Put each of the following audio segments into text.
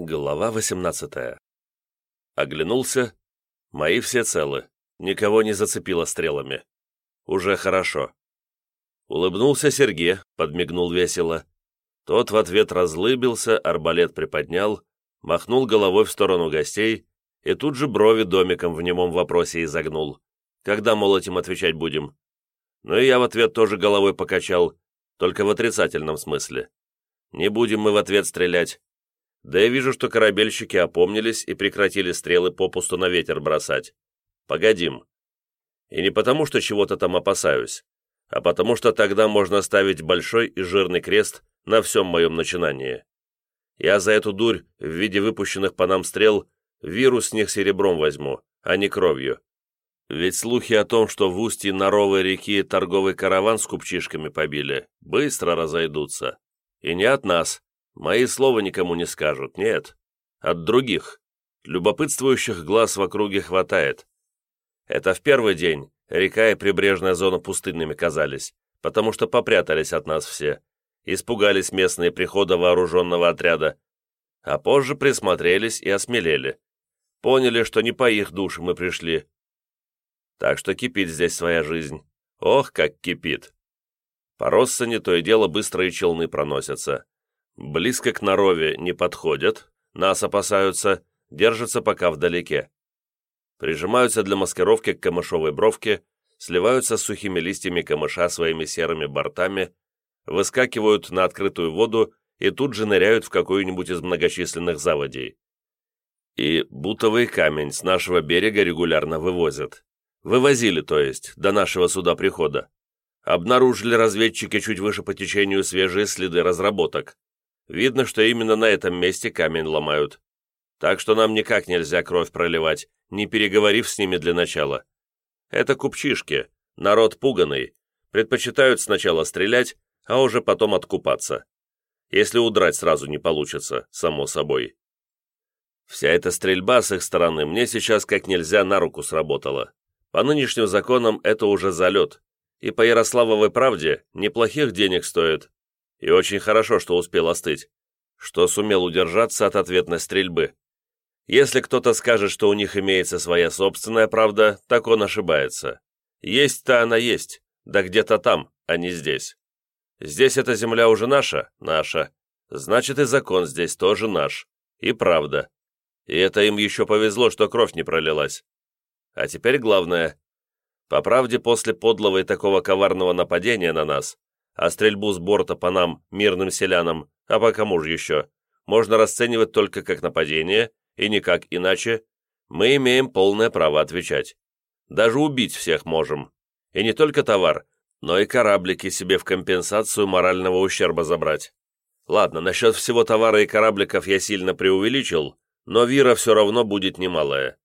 Глава 18 Оглянулся. Мои все целы. Никого не зацепило стрелами. Уже хорошо. Улыбнулся Сергей, подмигнул весело. Тот в ответ разлыбился, арбалет приподнял, махнул головой в сторону гостей и тут же брови домиком в немом вопросе изогнул. Когда, мол, этим отвечать будем? Ну и я в ответ тоже головой покачал, только в отрицательном смысле. Не будем мы в ответ стрелять. Да я вижу, что корабельщики опомнились и прекратили стрелы попусту на ветер бросать. Погодим. И не потому, что чего-то там опасаюсь, а потому что тогда можно ставить большой и жирный крест на всем моем начинании. Я за эту дурь в виде выпущенных по нам стрел вирус с них серебром возьму, а не кровью. Ведь слухи о том, что в устье Наровой реки торговый караван с купчишками побили, быстро разойдутся. И не от нас, Мои слова никому не скажут, нет. От других. Любопытствующих глаз в округе хватает. Это в первый день река и прибрежная зона пустынными казались, потому что попрятались от нас все. Испугались местные прихода вооруженного отряда. А позже присмотрелись и осмелели. Поняли, что не по их душе мы пришли. Так что кипит здесь своя жизнь. Ох, как кипит. По Россане то и дело быстрые челны проносятся. Близко к Нарове не подходят, нас опасаются, держатся пока вдалеке. Прижимаются для маскировки к камышовой бровке, сливаются с сухими листьями камыша своими серыми бортами, выскакивают на открытую воду и тут же ныряют в какую-нибудь из многочисленных заводей. И бутовый камень с нашего берега регулярно вывозят. Вывозили, то есть, до нашего суда прихода. Обнаружили разведчики чуть выше по течению свежие следы разработок. Видно, что именно на этом месте камень ломают. Так что нам никак нельзя кровь проливать, не переговорив с ними для начала. Это купчишки, народ пуганый, предпочитают сначала стрелять, а уже потом откупаться. Если удрать сразу не получится, само собой. Вся эта стрельба с их стороны мне сейчас как нельзя на руку сработала. По нынешним законам это уже залет, и по Ярославовой правде неплохих денег стоит, и очень хорошо, что успел остыть, что сумел удержаться от ответной стрельбы. Если кто-то скажет, что у них имеется своя собственная правда, так он ошибается. Есть-то она есть, да где-то там, а не здесь. Здесь эта земля уже наша, наша. Значит, и закон здесь тоже наш. И правда. И это им еще повезло, что кровь не пролилась. А теперь главное. По правде, после подлого и такого коварного нападения на нас, а стрельбу с борта по нам, мирным селянам, а по кому же еще, можно расценивать только как нападение, и никак иначе, мы имеем полное право отвечать. Даже убить всех можем. И не только товар, но и кораблики себе в компенсацию морального ущерба забрать. Ладно, насчет всего товара и корабликов я сильно преувеличил, но вира все равно будет немалая.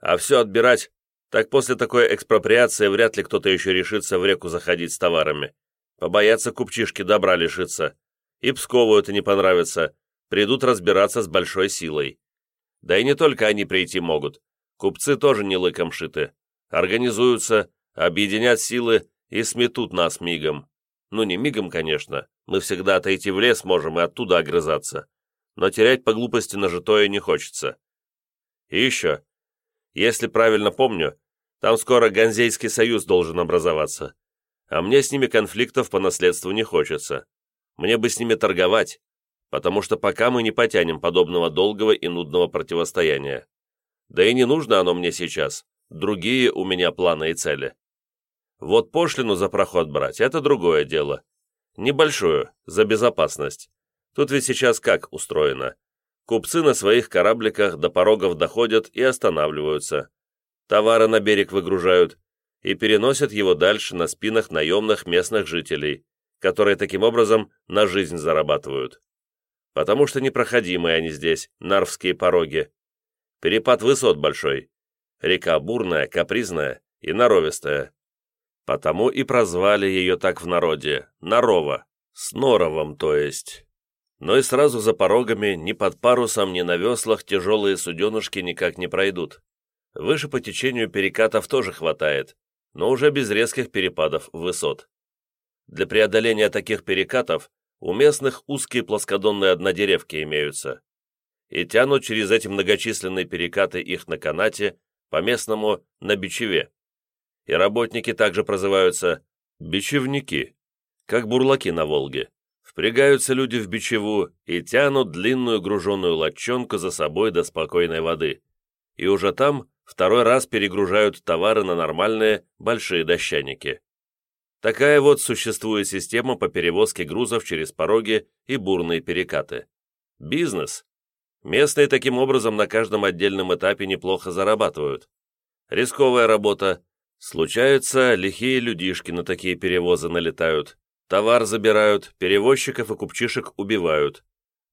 А все отбирать, так после такой экспроприации вряд ли кто-то еще решится в реку заходить с товарами. Побоятся купчишки добра лишиться. И Пскову это не понравится. Придут разбираться с большой силой. Да и не только они прийти могут. Купцы тоже не лыком шиты. Организуются, объединят силы и сметут нас мигом. Ну, не мигом, конечно. Мы всегда отойти в лес можем и оттуда огрызаться. Но терять по глупости нажитое не хочется. И еще. Если правильно помню, там скоро Ганзейский союз должен образоваться а мне с ними конфликтов по наследству не хочется. Мне бы с ними торговать, потому что пока мы не потянем подобного долгого и нудного противостояния. Да и не нужно оно мне сейчас, другие у меня планы и цели. Вот пошлину за проход брать – это другое дело. Небольшую, за безопасность. Тут ведь сейчас как устроено? Купцы на своих корабликах до порогов доходят и останавливаются. Товары на берег выгружают, и переносят его дальше на спинах наемных местных жителей, которые таким образом на жизнь зарабатывают. Потому что непроходимые они здесь, нарвские пороги. Перепад высот большой. Река бурная, капризная и норовистая. Потому и прозвали ее так в народе – Нарова, с норовом, то есть. Но и сразу за порогами ни под парусом, ни на веслах тяжелые суденышки никак не пройдут. Выше по течению перекатов тоже хватает, но уже без резких перепадов высот. Для преодоления таких перекатов у местных узкие плоскодонные однодеревки имеются. и тянут через эти многочисленные перекаты их на канате, по-местному на бичеве. И работники также прозываются бичевники, как бурлаки на Волге. Впрягаются люди в бичеву и тянут длинную груженную лодчонку за собой до спокойной воды. И уже там второй раз перегружают товары на нормальные большие дощаники. Такая вот существует система по перевозке грузов через пороги и бурные перекаты. Бизнес. Местные таким образом на каждом отдельном этапе неплохо зарабатывают. Рисковая работа. Случаются, лихие людишки на такие перевозы налетают. Товар забирают, перевозчиков и купчишек убивают.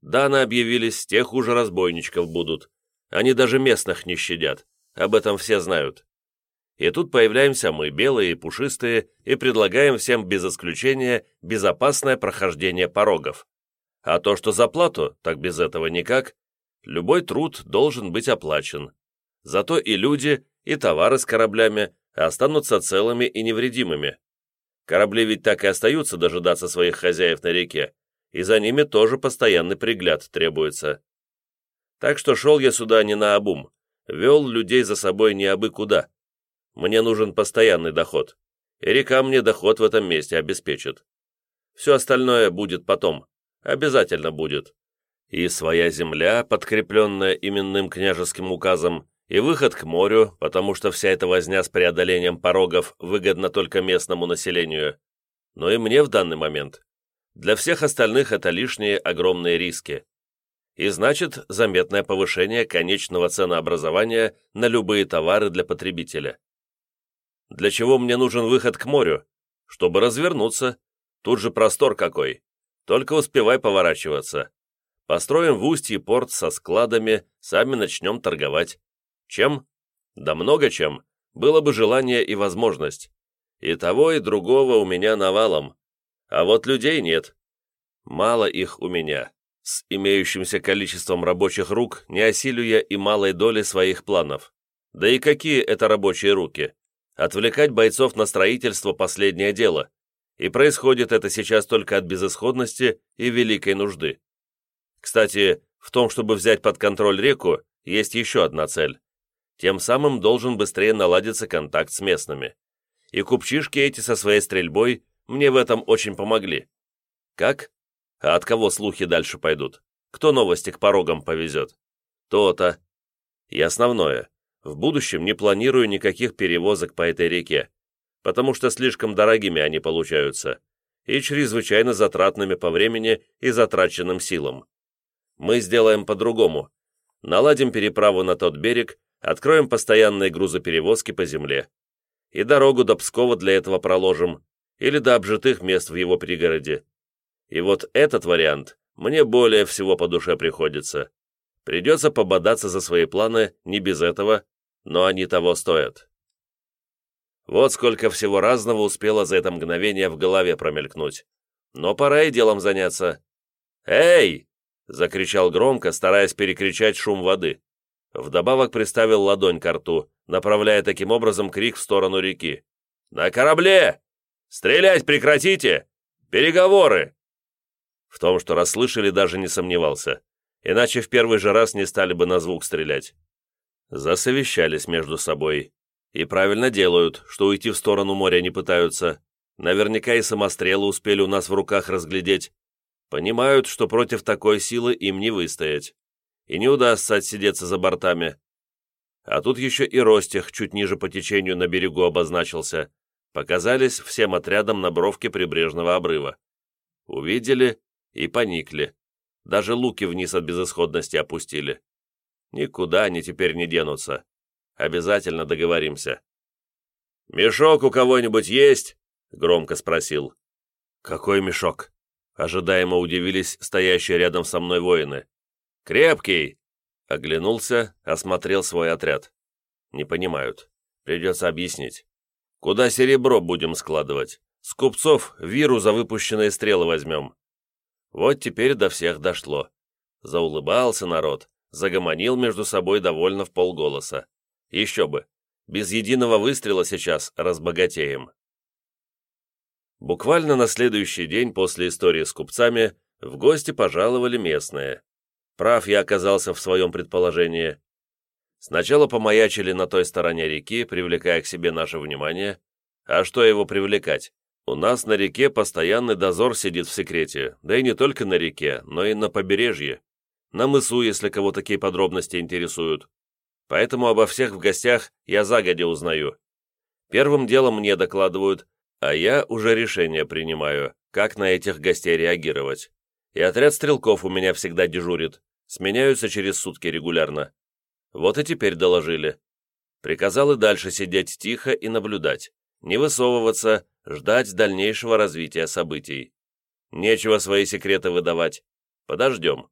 Даны объявились, те хуже разбойничков будут. Они даже местных не щадят. Об этом все знают. И тут появляемся мы, белые и пушистые, и предлагаем всем без исключения безопасное прохождение порогов. А то, что за плату, так без этого никак. Любой труд должен быть оплачен. Зато и люди, и товары с кораблями останутся целыми и невредимыми. Корабли ведь так и остаются дожидаться своих хозяев на реке, и за ними тоже постоянный пригляд требуется. Так что шел я сюда не на обум, вел людей за собой не абы куда. Мне нужен постоянный доход, и река мне доход в этом месте обеспечит. Все остальное будет потом, обязательно будет. И своя земля, подкрепленная именным княжеским указом, и выход к морю, потому что вся эта возня с преодолением порогов выгодна только местному населению, но и мне в данный момент. Для всех остальных это лишние огромные риски. И значит, заметное повышение конечного ценообразования на любые товары для потребителя. Для чего мне нужен выход к морю? Чтобы развернуться. Тут же простор какой. Только успевай поворачиваться. Построим в устье порт со складами, сами начнем торговать. Чем? Да много чем. Было бы желание и возможность. И того, и другого у меня навалом. А вот людей нет. Мало их у меня. С имеющимся количеством рабочих рук не осилю я и малой доли своих планов. Да и какие это рабочие руки? Отвлекать бойцов на строительство – последнее дело. И происходит это сейчас только от безысходности и великой нужды. Кстати, в том, чтобы взять под контроль реку, есть еще одна цель. Тем самым должен быстрее наладиться контакт с местными. И купчишки эти со своей стрельбой мне в этом очень помогли. Как? А от кого слухи дальше пойдут? Кто новости к порогам повезет? То-то. И основное. В будущем не планирую никаких перевозок по этой реке, потому что слишком дорогими они получаются и чрезвычайно затратными по времени и затраченным силам. Мы сделаем по-другому. Наладим переправу на тот берег Откроем постоянные грузоперевозки по земле. И дорогу до Пскова для этого проложим, или до обжитых мест в его пригороде. И вот этот вариант мне более всего по душе приходится. Придется пободаться за свои планы не без этого, но они того стоят. Вот сколько всего разного успело за это мгновение в голове промелькнуть. Но пора и делом заняться. «Эй!» — закричал громко, стараясь перекричать шум воды. Вдобавок приставил ладонь к рту, направляя таким образом крик в сторону реки. «На корабле! Стрелять прекратите! Переговоры!» В том, что расслышали, даже не сомневался. Иначе в первый же раз не стали бы на звук стрелять. Засовещались между собой. И правильно делают, что уйти в сторону моря не пытаются. Наверняка и самострелы успели у нас в руках разглядеть. Понимают, что против такой силы им не выстоять и не удастся отсидеться за бортами. А тут еще и Ростих чуть ниже по течению на берегу обозначился. Показались всем отрядом на бровке прибрежного обрыва. Увидели и поникли. Даже луки вниз от безысходности опустили. Никуда они теперь не денутся. Обязательно договоримся. «Мешок у кого-нибудь есть?» — громко спросил. «Какой мешок?» — ожидаемо удивились стоящие рядом со мной воины. «Крепкий!» Оглянулся, осмотрел свой отряд. Не понимают. Придется объяснить. Куда серебро будем складывать? С купцов виру за выпущенные стрелы возьмем. Вот теперь до всех дошло. Заулыбался народ, загомонил между собой довольно в полголоса. Еще бы. Без единого выстрела сейчас разбогатеем. Буквально на следующий день после истории с купцами в гости пожаловали местные. Прав я оказался в своем предположении. Сначала помаячили на той стороне реки, привлекая к себе наше внимание. А что его привлекать? У нас на реке постоянный дозор сидит в секрете, да и не только на реке, но и на побережье. На мысу, если кого такие подробности интересуют. Поэтому обо всех в гостях я загодя узнаю. Первым делом мне докладывают, а я уже решение принимаю, как на этих гостей реагировать. И отряд стрелков у меня всегда дежурит, сменяются через сутки регулярно. Вот и теперь доложили. Приказал и дальше сидеть тихо и наблюдать, не высовываться, ждать дальнейшего развития событий. Нечего свои секреты выдавать. Подождем.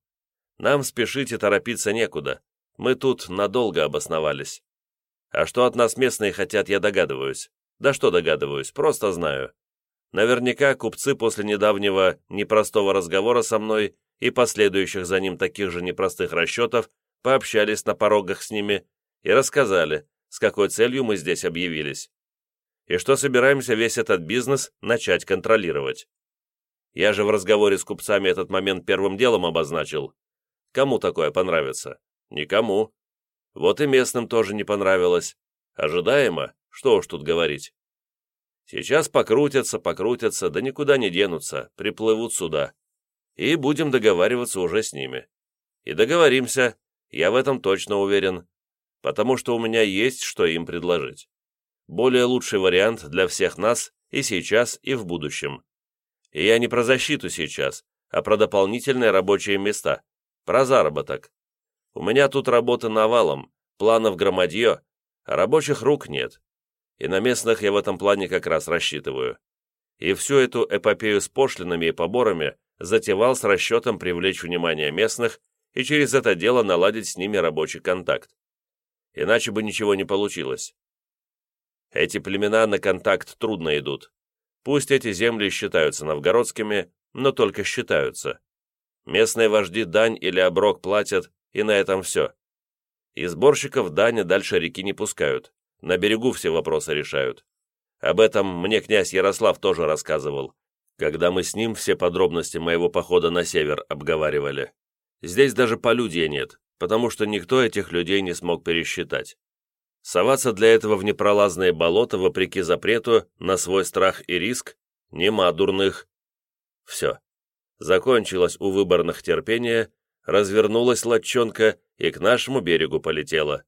Нам спешить и торопиться некуда. Мы тут надолго обосновались. А что от нас местные хотят, я догадываюсь. Да что догадываюсь, просто знаю. Наверняка купцы после недавнего непростого разговора со мной и последующих за ним таких же непростых расчетов пообщались на порогах с ними и рассказали, с какой целью мы здесь объявились и что собираемся весь этот бизнес начать контролировать. Я же в разговоре с купцами этот момент первым делом обозначил. Кому такое понравится? Никому. Вот и местным тоже не понравилось. Ожидаемо, что уж тут говорить. Сейчас покрутятся, покрутятся, да никуда не денутся, приплывут сюда. И будем договариваться уже с ними. И договоримся, я в этом точно уверен, потому что у меня есть что им предложить более лучший вариант для всех нас и сейчас, и в будущем. И я не про защиту сейчас, а про дополнительные рабочие места, про заработок. У меня тут работа навалом, планов громадье, а рабочих рук нет. И на местных я в этом плане как раз рассчитываю. И всю эту эпопею с пошлинами и поборами затевал с расчетом привлечь внимание местных и через это дело наладить с ними рабочий контакт. Иначе бы ничего не получилось. Эти племена на контакт трудно идут. Пусть эти земли считаются новгородскими, но только считаются. Местные вожди дань или оброк платят, и на этом все. И сборщиков дани дальше реки не пускают, на берегу все вопросы решают. Об этом мне князь Ярослав тоже рассказывал, когда мы с ним все подробности моего похода на север обговаривали. Здесь даже полюдья нет, потому что никто этих людей не смог пересчитать. Соваться для этого в непролазные болота, вопреки запрету, на свой страх и риск, нема дурных. Все. Закончилось у выборных терпения, развернулась лодчонка и к нашему берегу полетела.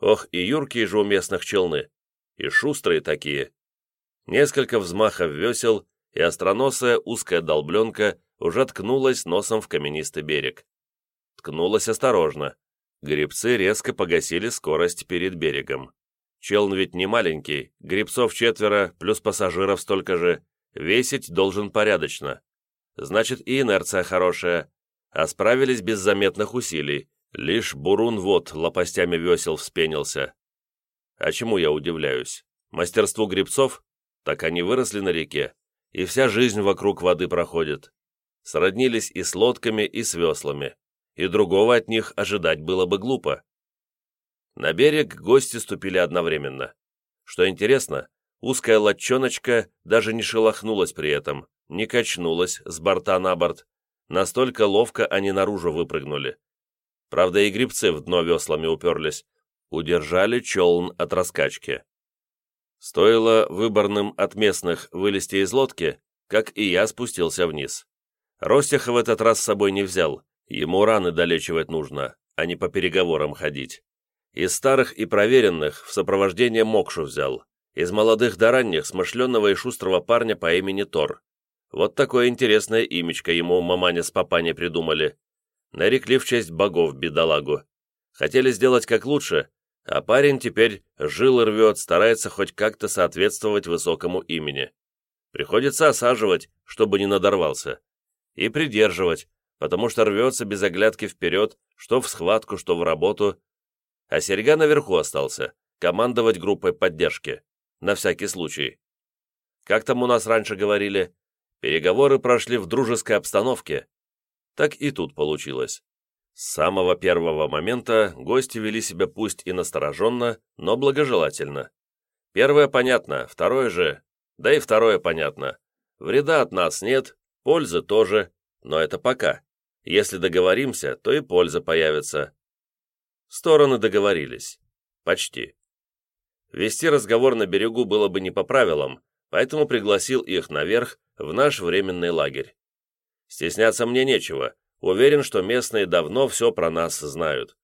Ох, и юркие же у местных челны, и шустрые такие. Несколько взмахов весел, и остроносая узкая долбленка уже ткнулась носом в каменистый берег. Ткнулась осторожно, Гребцы резко погасили скорость перед берегом. Челн ведь не маленький, гребцов четверо, плюс пассажиров столько же. Весить должен порядочно. Значит, и инерция хорошая. А справились без заметных усилий. Лишь бурун вот лопастями весел вспенился. А чему я удивляюсь? Мастерству гребцов? Так они выросли на реке, и вся жизнь вокруг воды проходит. Сроднились и с лодками, и с веслами и другого от них ожидать было бы глупо. На берег гости ступили одновременно. Что интересно, узкая лодчоночка даже не шелохнулась при этом, не качнулась с борта на борт. Настолько ловко они наружу выпрыгнули. Правда, и грибцы в дно веслами уперлись, удержали челн от раскачки. Стоило выборным от местных вылезти из лодки, как и я спустился вниз. Ростиха в этот раз с собой не взял, Ему раны долечивать нужно, а не по переговорам ходить. Из старых и проверенных в сопровождение Мокшу взял. Из молодых до ранних смышленного и шустрого парня по имени Тор. Вот такое интересное имечко ему маманя с папаней придумали. Нарекли в честь богов бедолагу. Хотели сделать как лучше, а парень теперь жил и рвет, старается хоть как-то соответствовать высокому имени. Приходится осаживать, чтобы не надорвался. И придерживать, потому что рвется без оглядки вперед, что в схватку, что в работу. А Серега наверху остался, командовать группой поддержки, на всякий случай. Как там у нас раньше говорили, переговоры прошли в дружеской обстановке. Так и тут получилось. С самого первого момента гости вели себя пусть и настороженно, но благожелательно. Первое понятно, второе же, да и второе понятно. Вреда от нас нет, пользы тоже, но это пока. Если договоримся, то и польза появится. Стороны договорились. Почти. Вести разговор на берегу было бы не по правилам, поэтому пригласил их наверх, в наш временный лагерь. Стесняться мне нечего, уверен, что местные давно все про нас знают.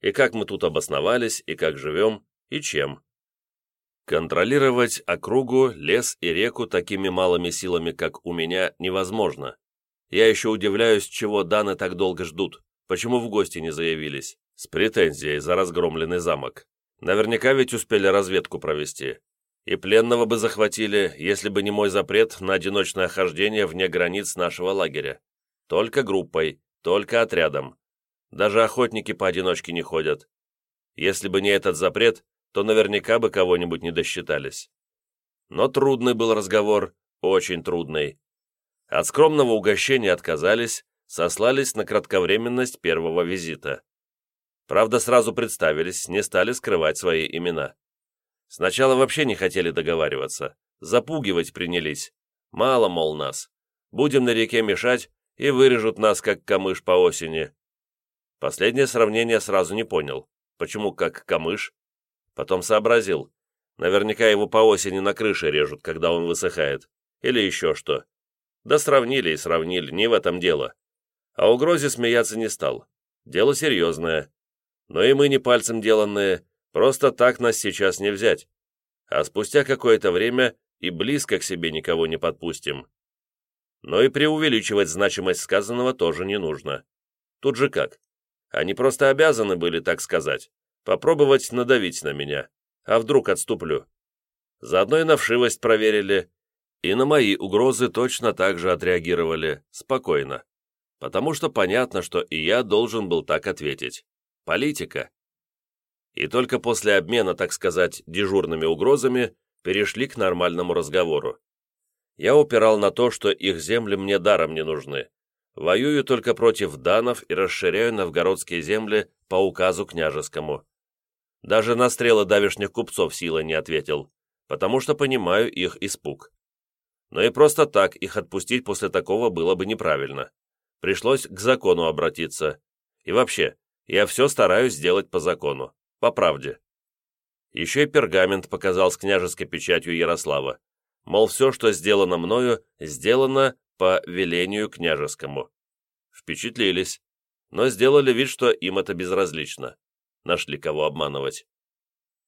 И как мы тут обосновались, и как живем, и чем. Контролировать округу, лес и реку такими малыми силами, как у меня, невозможно. Я еще удивляюсь, чего Даны так долго ждут, почему в гости не заявились, с претензией за разгромленный замок. Наверняка ведь успели разведку провести. И пленного бы захватили, если бы не мой запрет на одиночное хождение вне границ нашего лагеря. Только группой, только отрядом. Даже охотники поодиночке не ходят. Если бы не этот запрет, то наверняка бы кого-нибудь не досчитались. Но трудный был разговор, очень трудный. От скромного угощения отказались, сослались на кратковременность первого визита. Правда, сразу представились, не стали скрывать свои имена. Сначала вообще не хотели договариваться, запугивать принялись. Мало, мол, нас. Будем на реке мешать, и вырежут нас, как камыш по осени. Последнее сравнение сразу не понял. Почему как камыш? Потом сообразил. Наверняка его по осени на крыше режут, когда он высыхает. Или еще что. Да сравнили и сравнили, не в этом дело. А угрозе смеяться не стал. Дело серьезное. Но и мы не пальцем деланные, просто так нас сейчас не взять. А спустя какое-то время и близко к себе никого не подпустим. Но и преувеличивать значимость сказанного тоже не нужно. Тут же как? Они просто обязаны были, так сказать, попробовать надавить на меня, а вдруг отступлю. Заодно и на вшивость проверили, и на мои угрозы точно так же отреагировали, спокойно. Потому что понятно, что и я должен был так ответить. Политика. И только после обмена, так сказать, дежурными угрозами, перешли к нормальному разговору. Я упирал на то, что их земли мне даром не нужны. Воюю только против данов и расширяю новгородские земли по указу княжескому. Даже на стрелы давишних купцов сила не ответил, потому что понимаю их испуг. Но и просто так их отпустить после такого было бы неправильно. Пришлось к закону обратиться. И вообще, я все стараюсь сделать по закону, по правде. Еще и пергамент показал с княжеской печатью Ярослава. Мол, все, что сделано мною, сделано по велению княжескому. Впечатлились, но сделали вид, что им это безразлично нашли кого обманывать.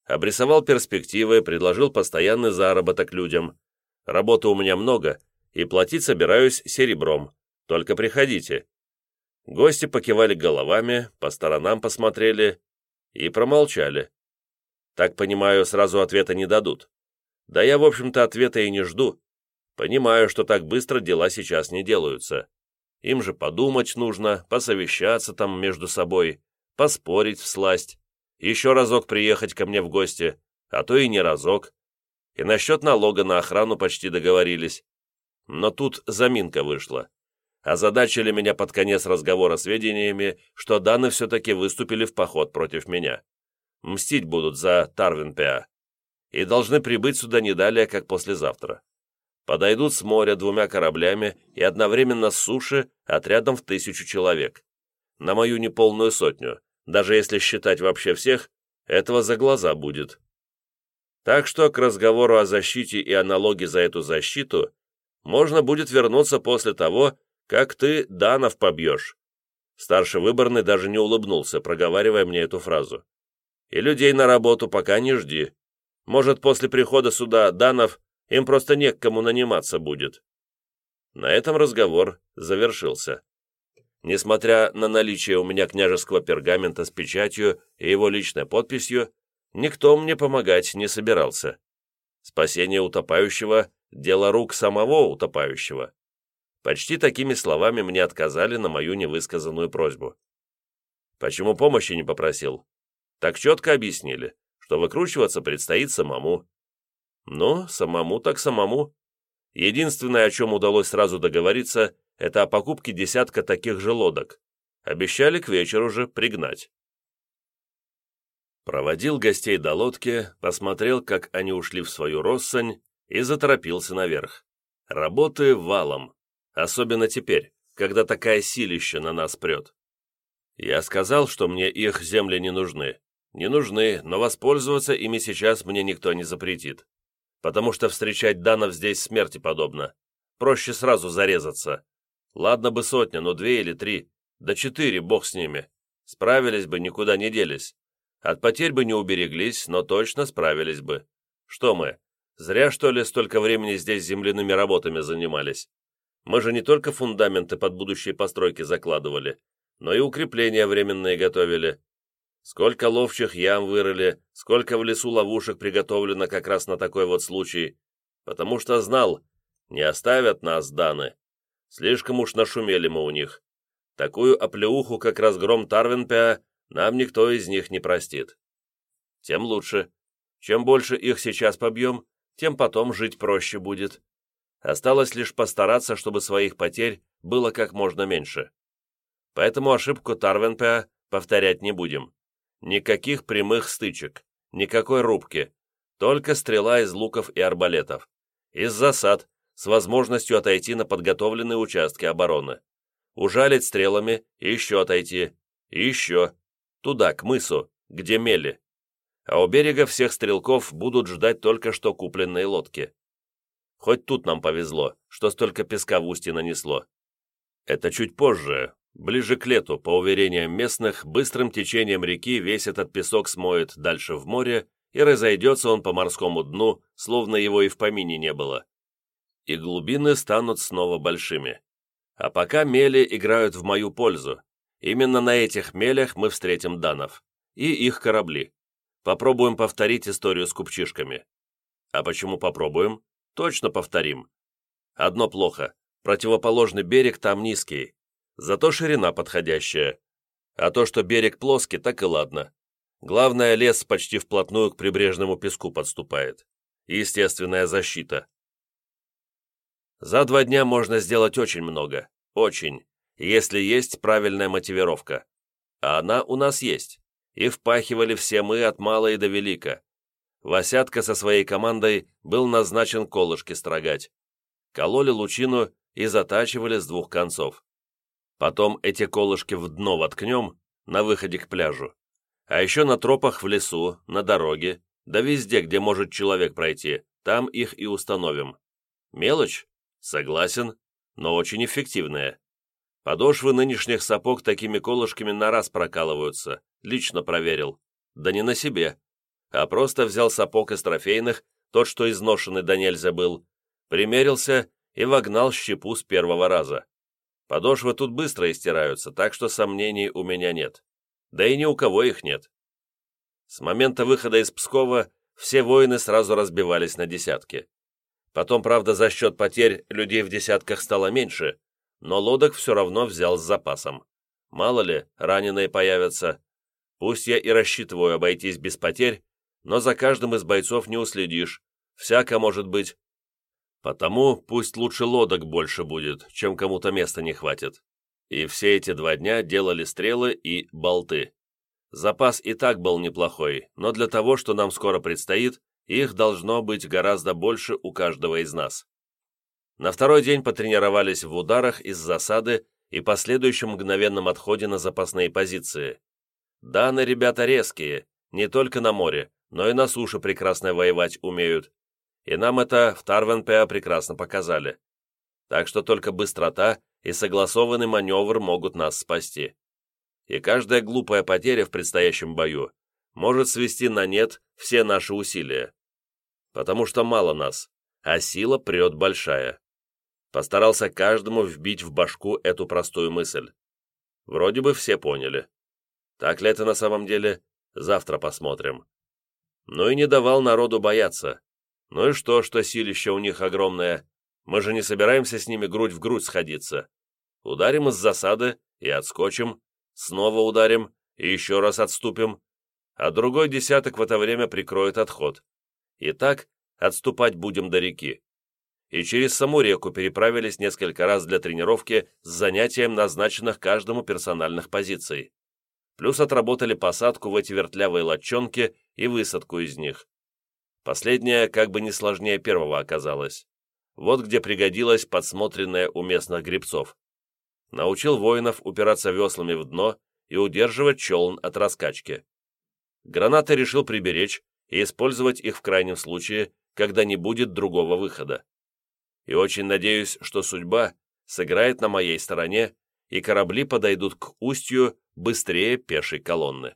Обрисовал перспективы, предложил постоянный заработок людям. Работы у меня много, и платить собираюсь серебром. Только приходите. Гости покивали головами, по сторонам посмотрели и промолчали. Так понимаю, сразу ответа не дадут. Да я, в общем-то, ответа и не жду. Понимаю, что так быстро дела сейчас не делаются. Им же подумать нужно, посовещаться там между собой поспорить всласть, еще разок приехать ко мне в гости, а то и не разок. И насчет налога на охрану почти договорились. Но тут заминка вышла. Озадачили меня под конец разговора сведениями, что Даны все-таки выступили в поход против меня. Мстить будут за Тарвинпеа. И должны прибыть сюда не далее, как послезавтра. Подойдут с моря двумя кораблями и одновременно с суши отрядом в тысячу человек. На мою неполную сотню, даже если считать вообще всех, этого за глаза будет. Так что к разговору о защите и о налоге за эту защиту можно будет вернуться после того, как ты Данов побьешь. Старший выборный даже не улыбнулся, проговаривая мне эту фразу. И людей на работу пока не жди. Может, после прихода сюда Данов им просто не к кому наниматься будет. На этом разговор завершился. Несмотря на наличие у меня княжеского пергамента с печатью и его личной подписью, никто мне помогать не собирался. Спасение утопающего – дело рук самого утопающего. Почти такими словами мне отказали на мою невысказанную просьбу. Почему помощи не попросил? Так четко объяснили, что выкручиваться предстоит самому. Ну, самому так самому. Единственное, о чем удалось сразу договориться – это о покупке десятка таких же лодок. Обещали к вечеру же пригнать. Проводил гостей до лодки, посмотрел, как они ушли в свою россань и заторопился наверх. Работы валом, особенно теперь, когда такая силища на нас прет. Я сказал, что мне их земли не нужны. Не нужны, но воспользоваться ими сейчас мне никто не запретит. Потому что встречать данов здесь смерти подобно. Проще сразу зарезаться. Ладно бы сотня, но две или три. Да четыре, бог с ними. Справились бы, никуда не делись. От потерь бы не убереглись, но точно справились бы. Что мы, зря что ли столько времени здесь земляными работами занимались? Мы же не только фундаменты под будущие постройки закладывали, но и укрепления временные готовили. Сколько ловчих ям вырыли, сколько в лесу ловушек приготовлено как раз на такой вот случай. Потому что знал, не оставят нас, Даны. Слишком уж нашумели мы у них. Такую оплеуху, как разгром Тарвенпя, нам никто из них не простит. Тем лучше. Чем больше их сейчас побьем, тем потом жить проще будет. Осталось лишь постараться, чтобы своих потерь было как можно меньше. Поэтому ошибку Тарвенпя повторять не будем. Никаких прямых стычек, никакой рубки, только стрела из луков и арбалетов. Из засад, с возможностью отойти на подготовленные участки обороны ужалить стрелами и еще отойти, еще, туда, к мысу, где мели. А у берега всех стрелков будут ждать только что купленные лодки. Хоть тут нам повезло, что столько песка в устье нанесло. Это чуть позже, ближе к лету, по уверениям местных, быстрым течением реки весь этот песок смоет дальше в море, и разойдется он по морскому дну, словно его и в помине не было. И глубины станут снова большими. А пока мели играют в мою пользу. Именно на этих мелях мы встретим данов. И их корабли. Попробуем повторить историю с купчишками. А почему попробуем? Точно повторим. Одно плохо. Противоположный берег там низкий. Зато ширина подходящая. А то, что берег плоский, так и ладно. Главное, лес почти вплотную к прибрежному песку подступает. Естественная защита. За два дня можно сделать очень много. Очень. Если есть правильная мотивировка. А она у нас есть. И впахивали все мы от мала и до велика. Васятка со своей командой был назначен колышки строгать. Кололи лучину и затачивали с двух концов. Потом эти колышки в дно воткнем на выходе к пляжу. А еще на тропах в лесу, на дороге, да везде, где может человек пройти, там их и установим. Мелочь? Согласен, но очень эффективная. Подошвы нынешних сапог такими колышками на раз прокалываются, лично проверил. Да не на себе, а просто взял сапог из трофейных, тот, что изношенный да нельзя был, примерился и вогнал щепу с первого раза. Подошвы тут быстро истираются, так что сомнений у меня нет. Да и ни у кого их нет. С момента выхода из Пскова все воины сразу разбивались на десятки. Потом, правда, за счет потерь людей в десятках стало меньше, но лодок все равно взял с запасом. Мало ли, раненые появятся. Пусть я и рассчитываю обойтись без потерь, но за каждым из бойцов не уследишь. Всяко может быть. Потому пусть лучше лодок больше будет, чем кому-то места не хватит. И все эти два дня делали стрелы и болты. Запас и так был неплохой, но для того, что нам скоро предстоит, их должно быть гораздо больше у каждого из нас. На второй день потренировались в ударах из засады и последующем мгновенном отходе на запасные позиции. Даны ребята резкие, не только на море, но и на суше прекрасно воевать умеют. И нам это в Тарвенпеа прекрасно показали. Так что только быстрота и согласованный маневр могут нас спасти. И каждая глупая потеря в предстоящем бою может свести на нет все наши усилия потому что мало нас, а сила прет большая. Постарался каждому вбить в башку эту простую мысль. Вроде бы все поняли. Так ли это на самом деле, завтра посмотрим. Ну и не давал народу бояться. Ну и что, что силище у них огромное? Мы же не собираемся с ними грудь в грудь сходиться. Ударим из засады и отскочим, снова ударим и еще раз отступим, а другой десяток в это время прикроет отход. И так отступать будем до реки. И через саму реку переправились несколько раз для тренировки с занятием назначенных каждому персональных позиций. Плюс отработали посадку в эти вертлявые лодчонки и высадку из них. Последняя как бы не сложнее первого оказалась. Вот где пригодилась подсмотренная у местных грибцов. Научил воинов упираться веслами в дно и удерживать челн от раскачки. Гранаты решил приберечь и использовать их в крайнем случае, когда не будет другого выхода. И очень надеюсь, что судьба сыграет на моей стороне, и корабли подойдут к устью быстрее пешей колонны.